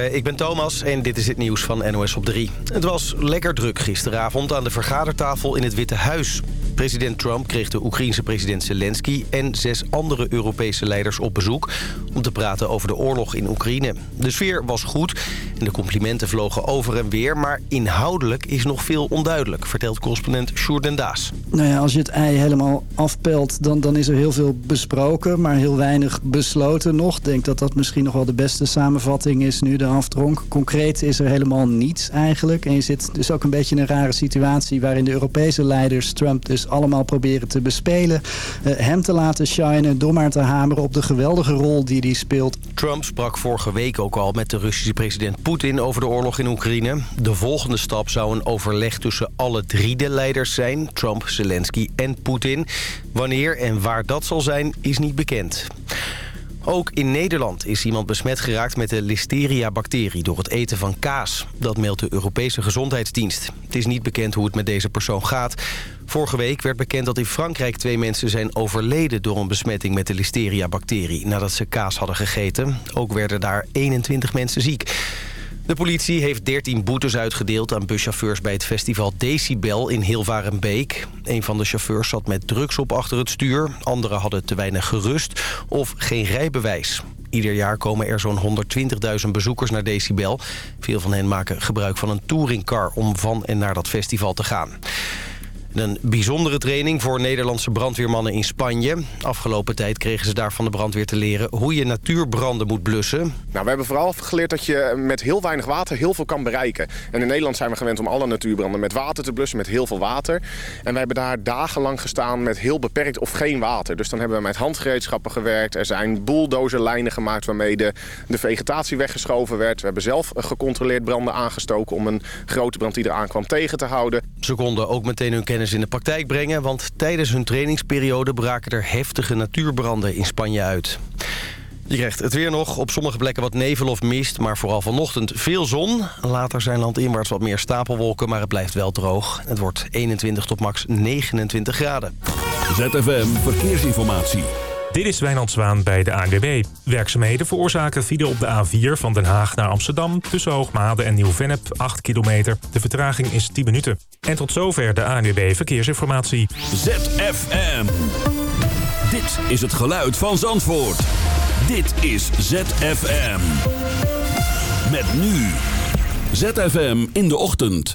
Eh, ik ben Thomas en dit is het nieuws van NOS op 3. Het was lekker druk gisteravond aan de vergadertafel in het Witte Huis. President Trump kreeg de Oekraïense president Zelensky... en zes andere Europese leiders op bezoek... om te praten over de oorlog in Oekraïne. De sfeer was goed en de complimenten vlogen over en weer... maar inhoudelijk is nog veel onduidelijk... vertelt correspondent Sjoerd Daas. Nou ja, als je het ei helemaal afpelt... Dan, dan is er heel veel besproken, maar heel weinig besloten nog. Ik denk dat dat misschien nog wel de beste samenvatting is nu de aftronk. Concreet is er helemaal niets eigenlijk. En je zit dus ook een beetje in een rare situatie... waarin de Europese leiders Trump dus allemaal proberen te bespelen. Uh, hem te laten shinen door maar te hameren op de geweldige rol die hij speelt. Trump sprak vorige week ook al met de Russische president Poetin over de oorlog in Oekraïne. De volgende stap zou een overleg tussen alle drie de leiders zijn. Trump, Zelensky en Poetin. Wanneer en waar dat zal zijn is niet bekend. Ook in Nederland is iemand besmet geraakt met de listeria-bacterie door het eten van kaas. Dat meldt de Europese Gezondheidsdienst. Het is niet bekend hoe het met deze persoon gaat. Vorige week werd bekend dat in Frankrijk twee mensen zijn overleden... door een besmetting met de listeria-bacterie nadat ze kaas hadden gegeten. Ook werden daar 21 mensen ziek. De politie heeft 13 boetes uitgedeeld aan buschauffeurs bij het festival Decibel in Hilvarenbeek. Een van de chauffeurs zat met drugs op achter het stuur. Anderen hadden te weinig gerust of geen rijbewijs. Ieder jaar komen er zo'n 120.000 bezoekers naar Decibel. Veel van hen maken gebruik van een touringcar om van en naar dat festival te gaan. Een bijzondere training voor Nederlandse brandweermannen in Spanje. Afgelopen tijd kregen ze daar van de brandweer te leren hoe je natuurbranden moet blussen. Nou, we hebben vooral geleerd dat je met heel weinig water heel veel kan bereiken. En in Nederland zijn we gewend om alle natuurbranden met water te blussen, met heel veel water. En wij hebben daar dagenlang gestaan met heel beperkt of geen water. Dus dan hebben we met handgereedschappen gewerkt. Er zijn bulldozerlijnen gemaakt waarmee de, de vegetatie weggeschoven werd. We hebben zelf gecontroleerd branden aangestoken om een grote brand die eraan kwam tegen te houden. Ze konden ook meteen hun kennis in de praktijk brengen... want tijdens hun trainingsperiode braken er heftige natuurbranden in Spanje uit. Je krijgt het weer nog. Op sommige plekken wat nevel of mist, maar vooral vanochtend veel zon. Later zijn landinwaarts wat meer stapelwolken, maar het blijft wel droog. Het wordt 21 tot max 29 graden. ZFM Verkeersinformatie. Dit is Wijnand Zwaan bij de ANWB. Werkzaamheden veroorzaken file op de A4 van Den Haag naar Amsterdam... tussen Hoogmade en Nieuw-Vennep, 8 kilometer. De vertraging is 10 minuten. En tot zover de ANWB Verkeersinformatie. ZFM. Dit is het geluid van Zandvoort. Dit is ZFM. Met nu. ZFM in de ochtend.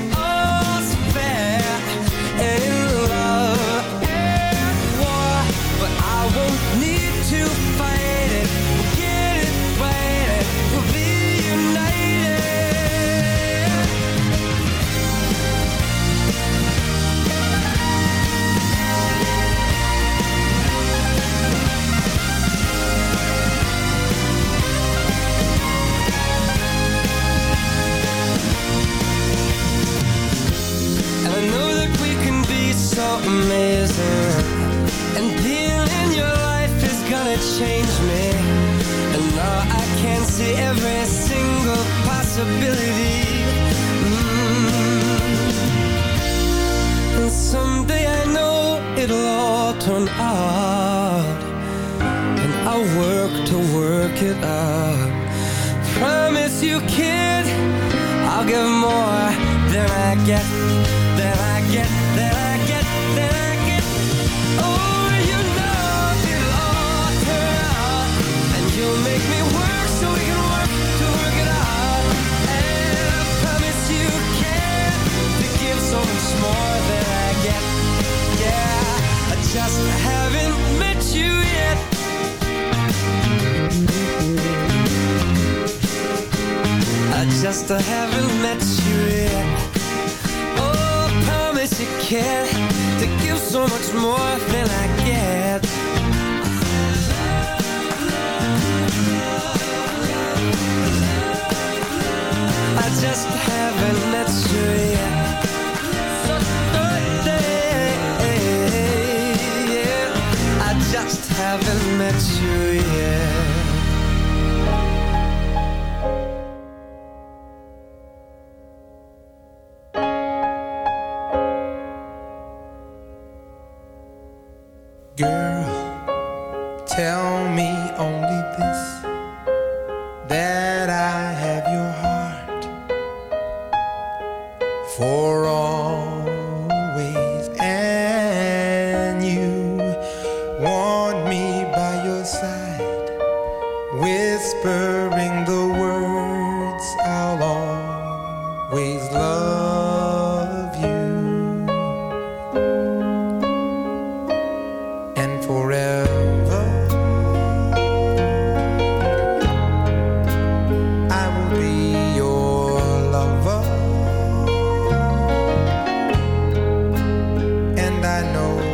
amazing. And in your life is gonna change me. And now I can see every single possibility. Mm. And someday I know it'll all turn out. And I'll work to work it out. Promise you kid I'll give more than I get Than I get, than I more than I get haven't met you yet. I just haven't met you yet I know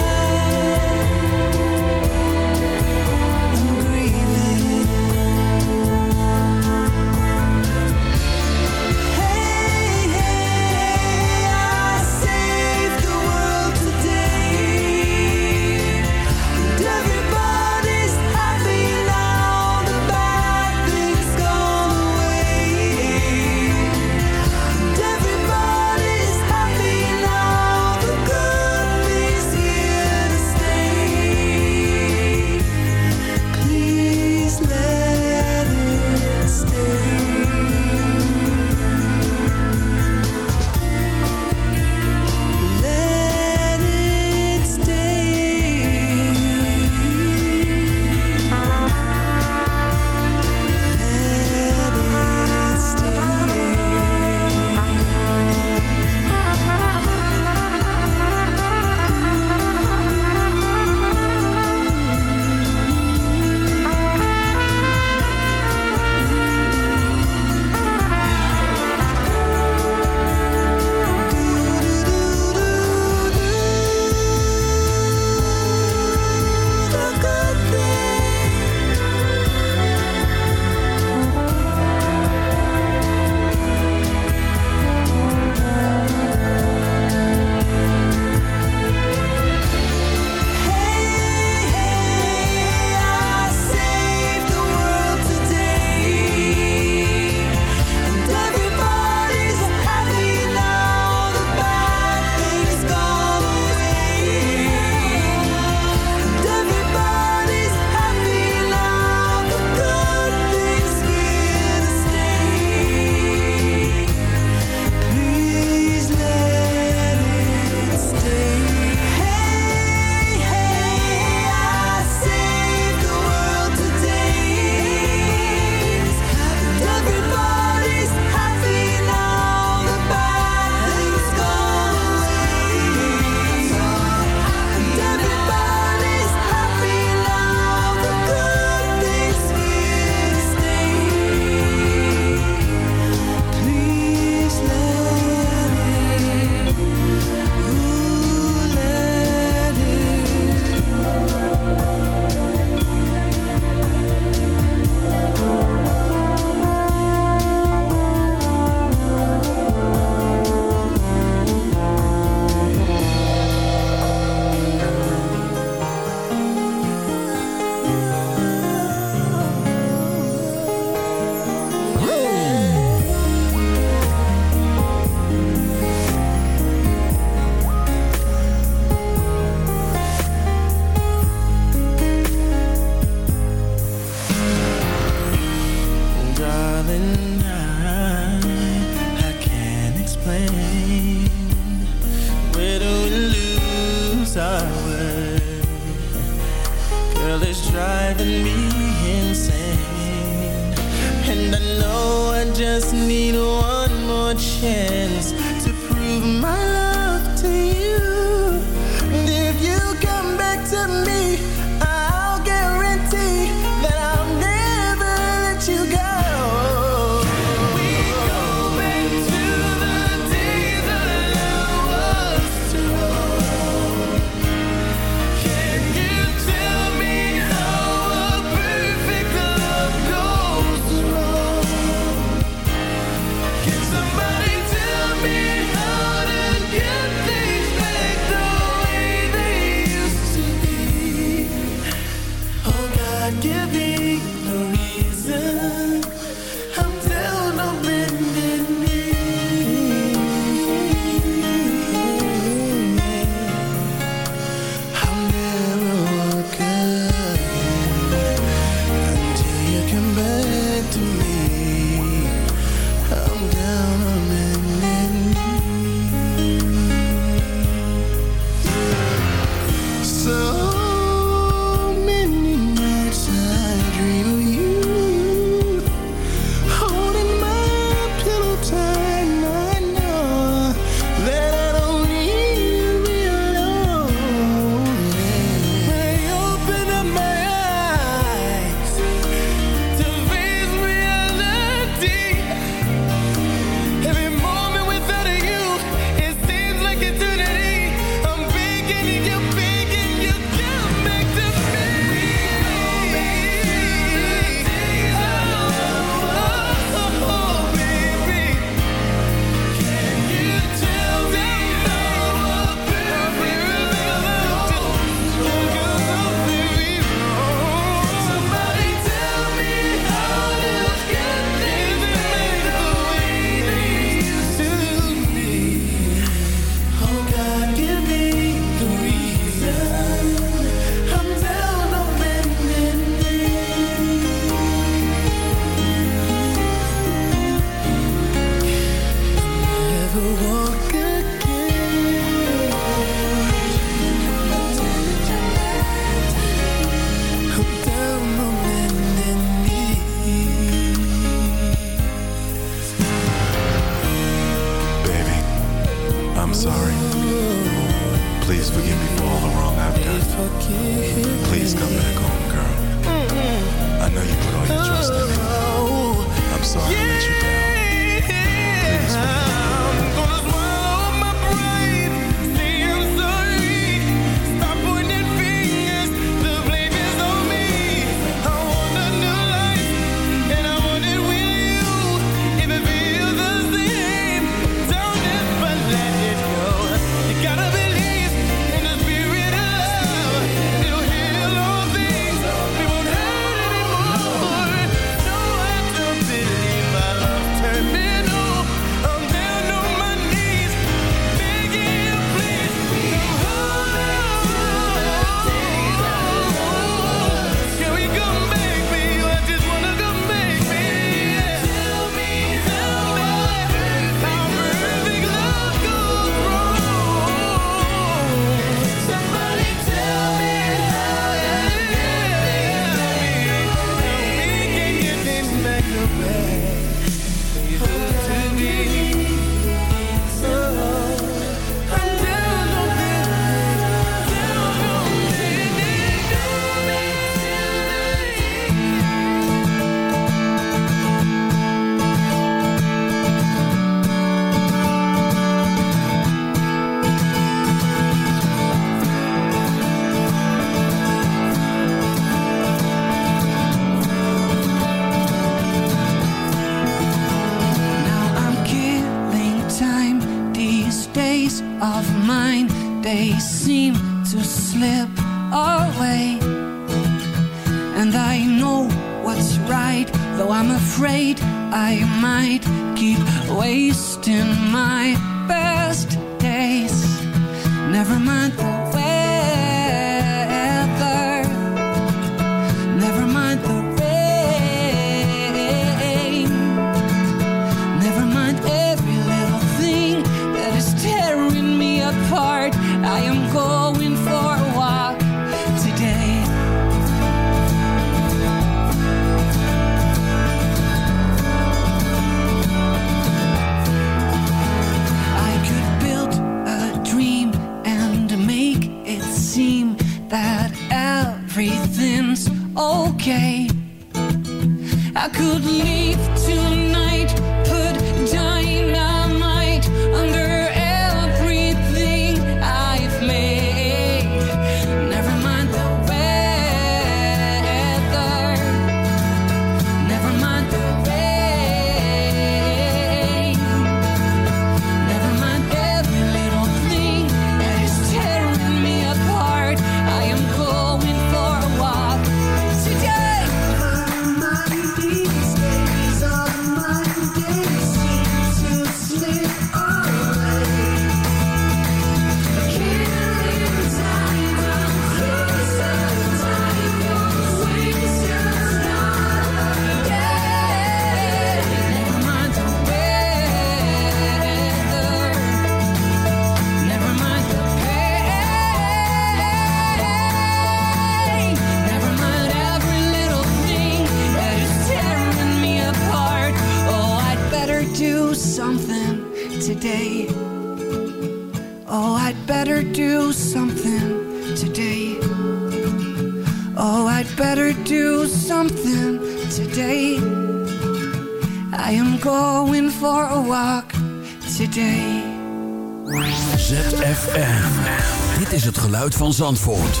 het geluid van Zandvoort.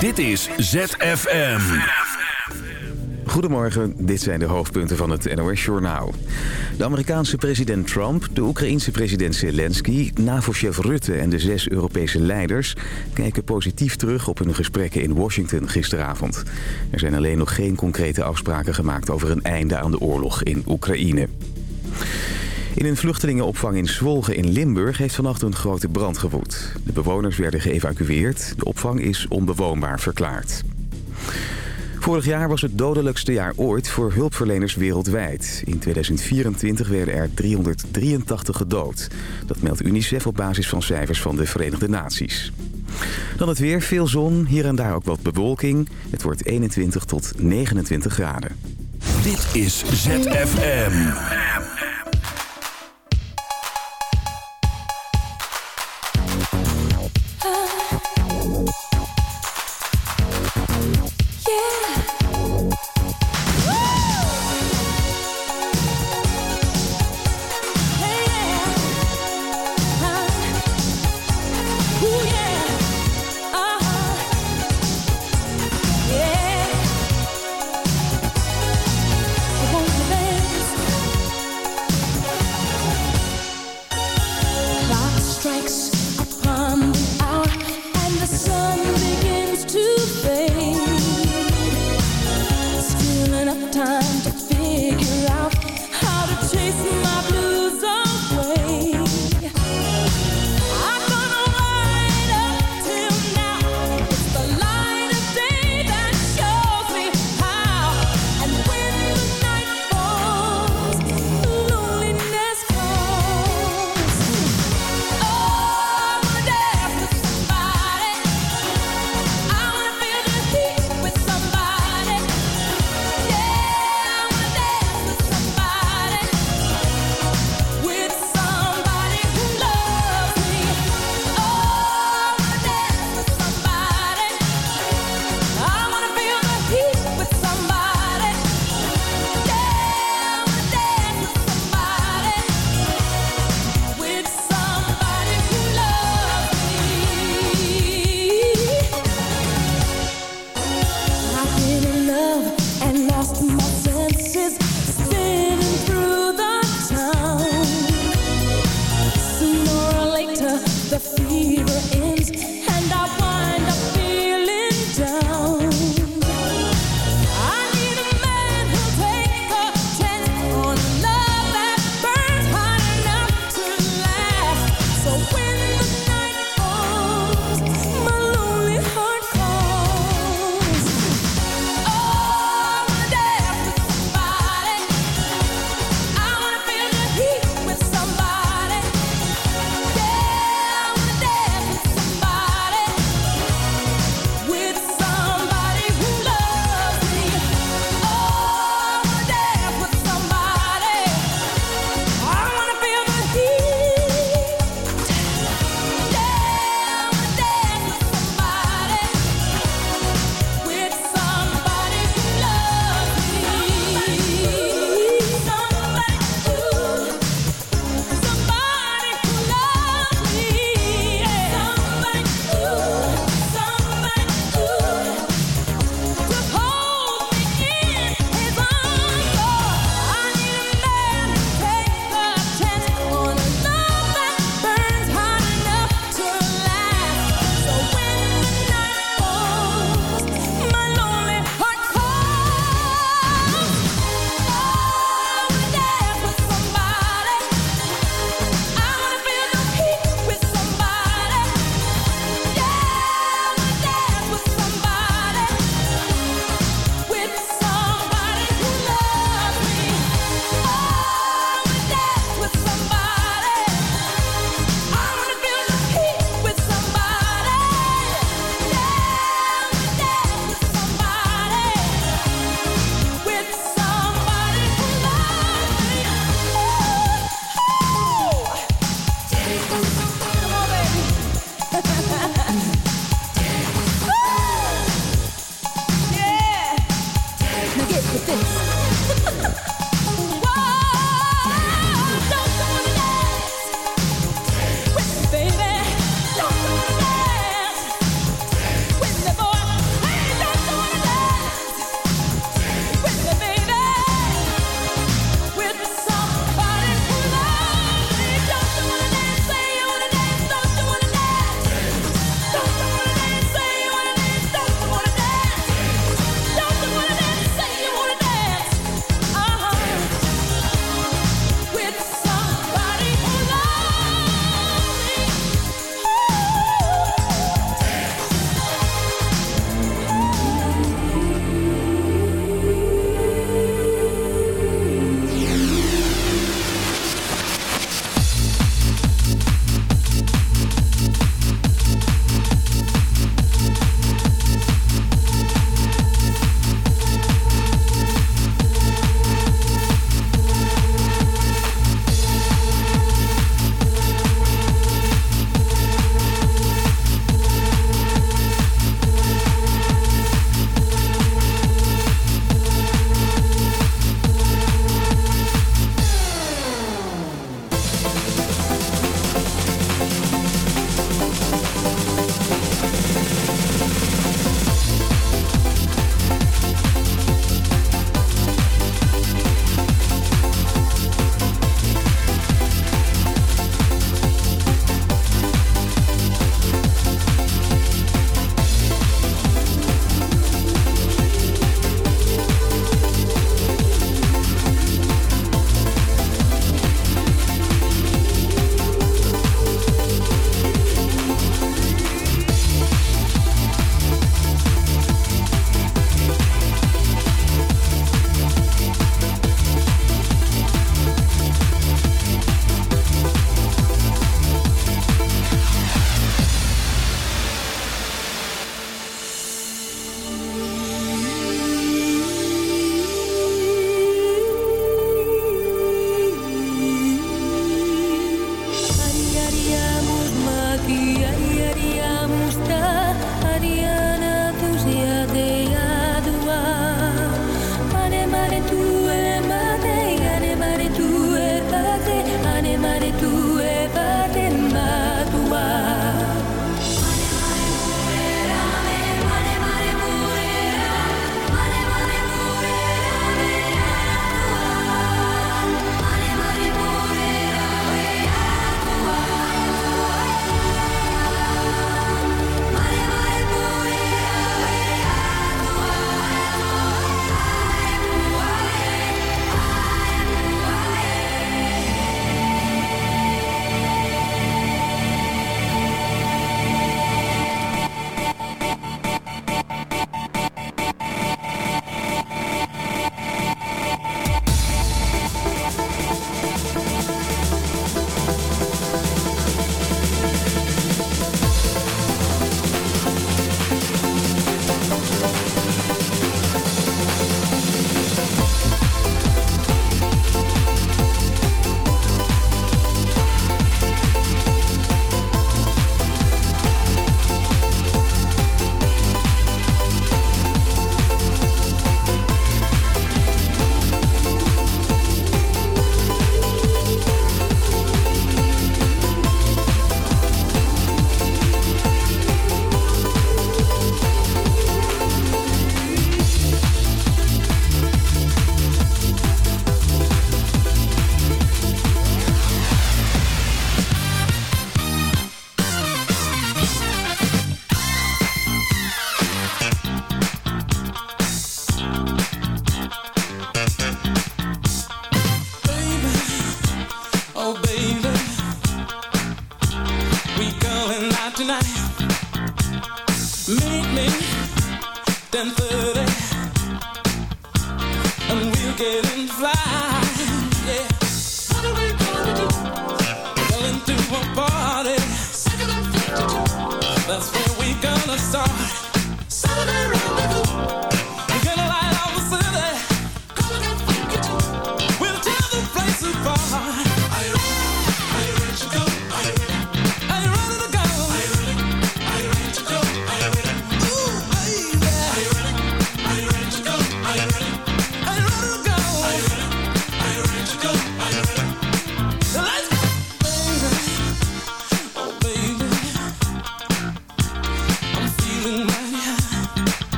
Dit is ZFM. Goedemorgen, dit zijn de hoofdpunten van het NOS-journaal. De Amerikaanse president Trump, de Oekraïense president Zelensky... NAVO-chef Rutte en de zes Europese leiders... kijken positief terug op hun gesprekken in Washington gisteravond. Er zijn alleen nog geen concrete afspraken gemaakt... over een einde aan de oorlog in Oekraïne. In een vluchtelingenopvang in Zwolgen in Limburg heeft vannacht een grote brand gewoed. De bewoners werden geëvacueerd. De opvang is onbewoonbaar verklaard. Vorig jaar was het dodelijkste jaar ooit voor hulpverleners wereldwijd. In 2024 werden er 383 gedood. Dat meldt UNICEF op basis van cijfers van de Verenigde Naties. Dan het weer, veel zon, hier en daar ook wat bewolking. Het wordt 21 tot 29 graden. Dit is ZFM.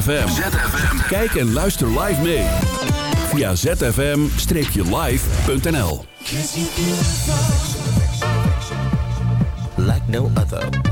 ZFM. Kijk en luister live mee. Via zfm-live.nl Like no other.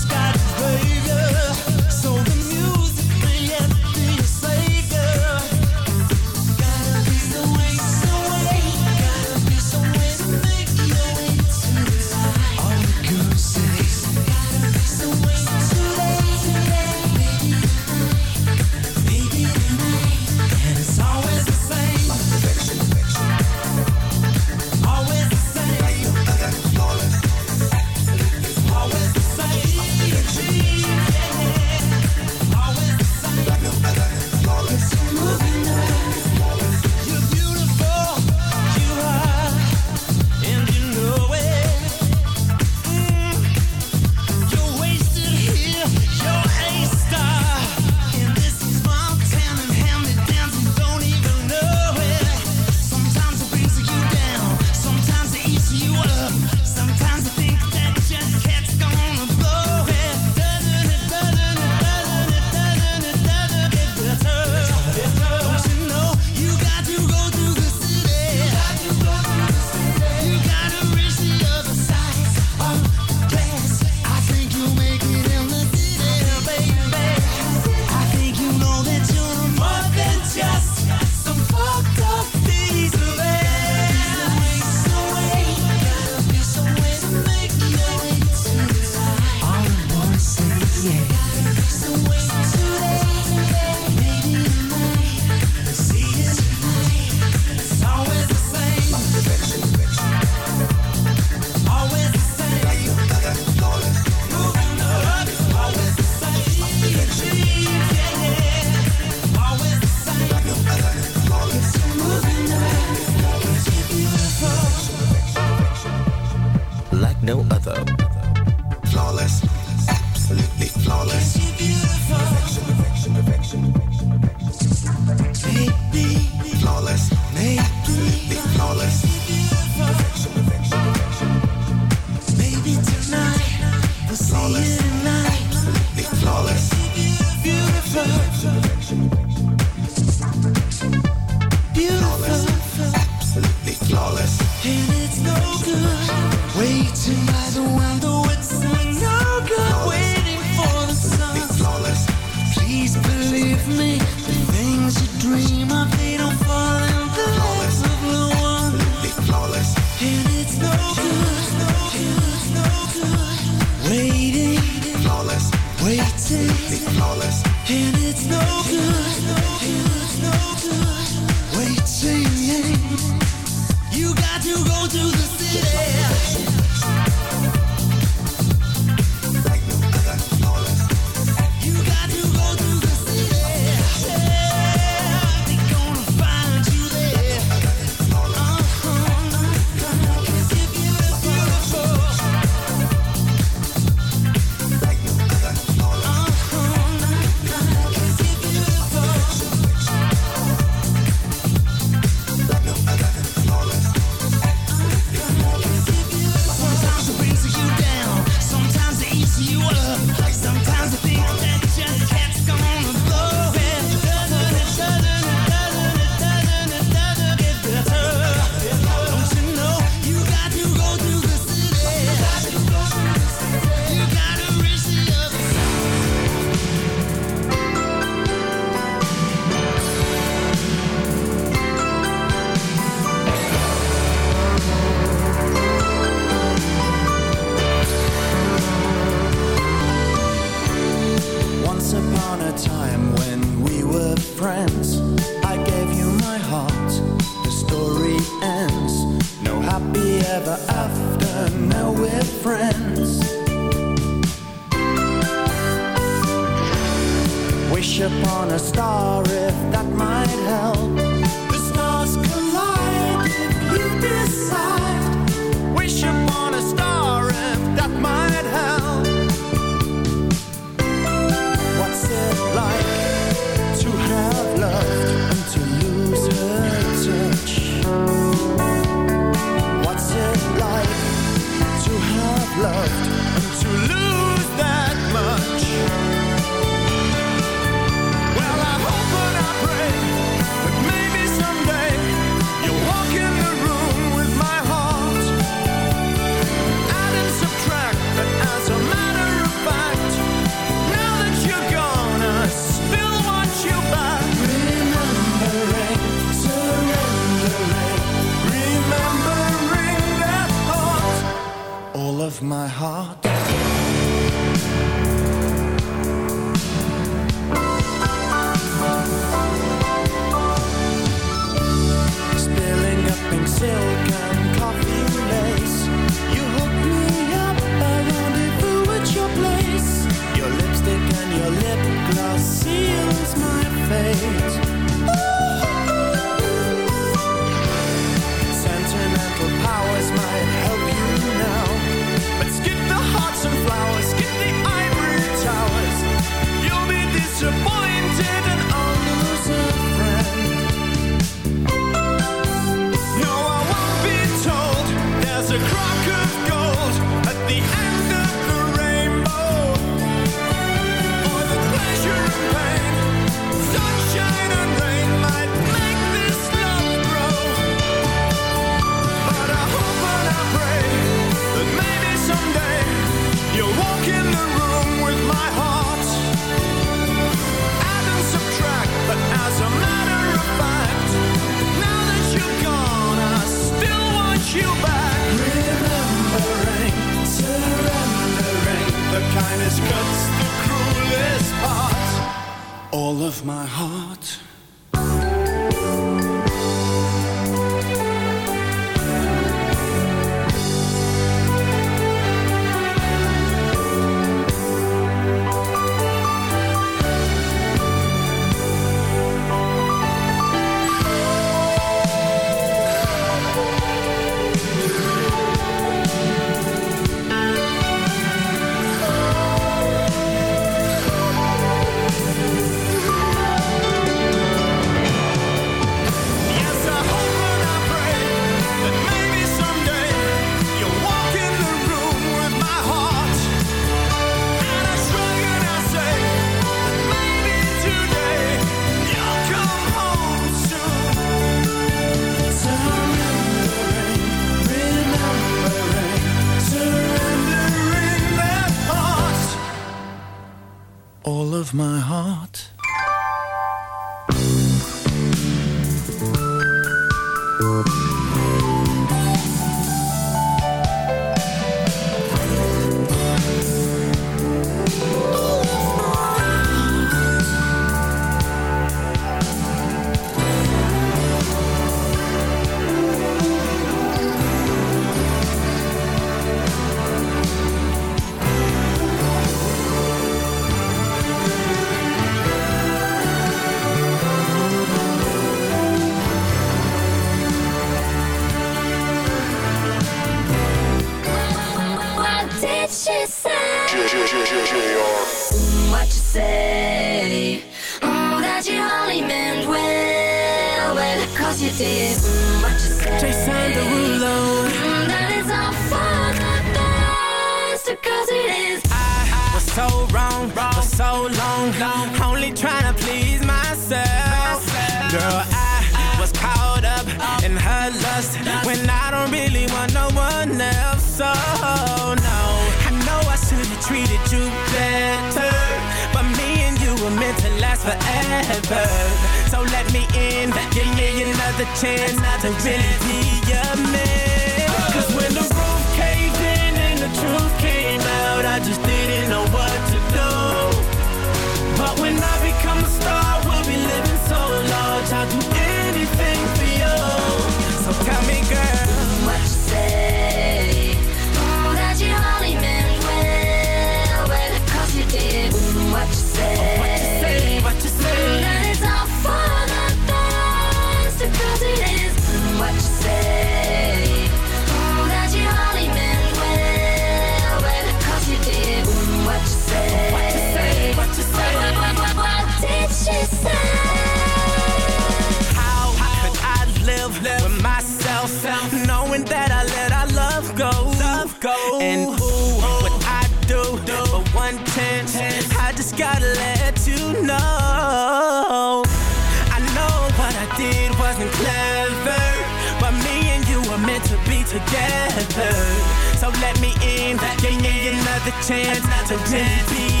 another chance, to chance. Be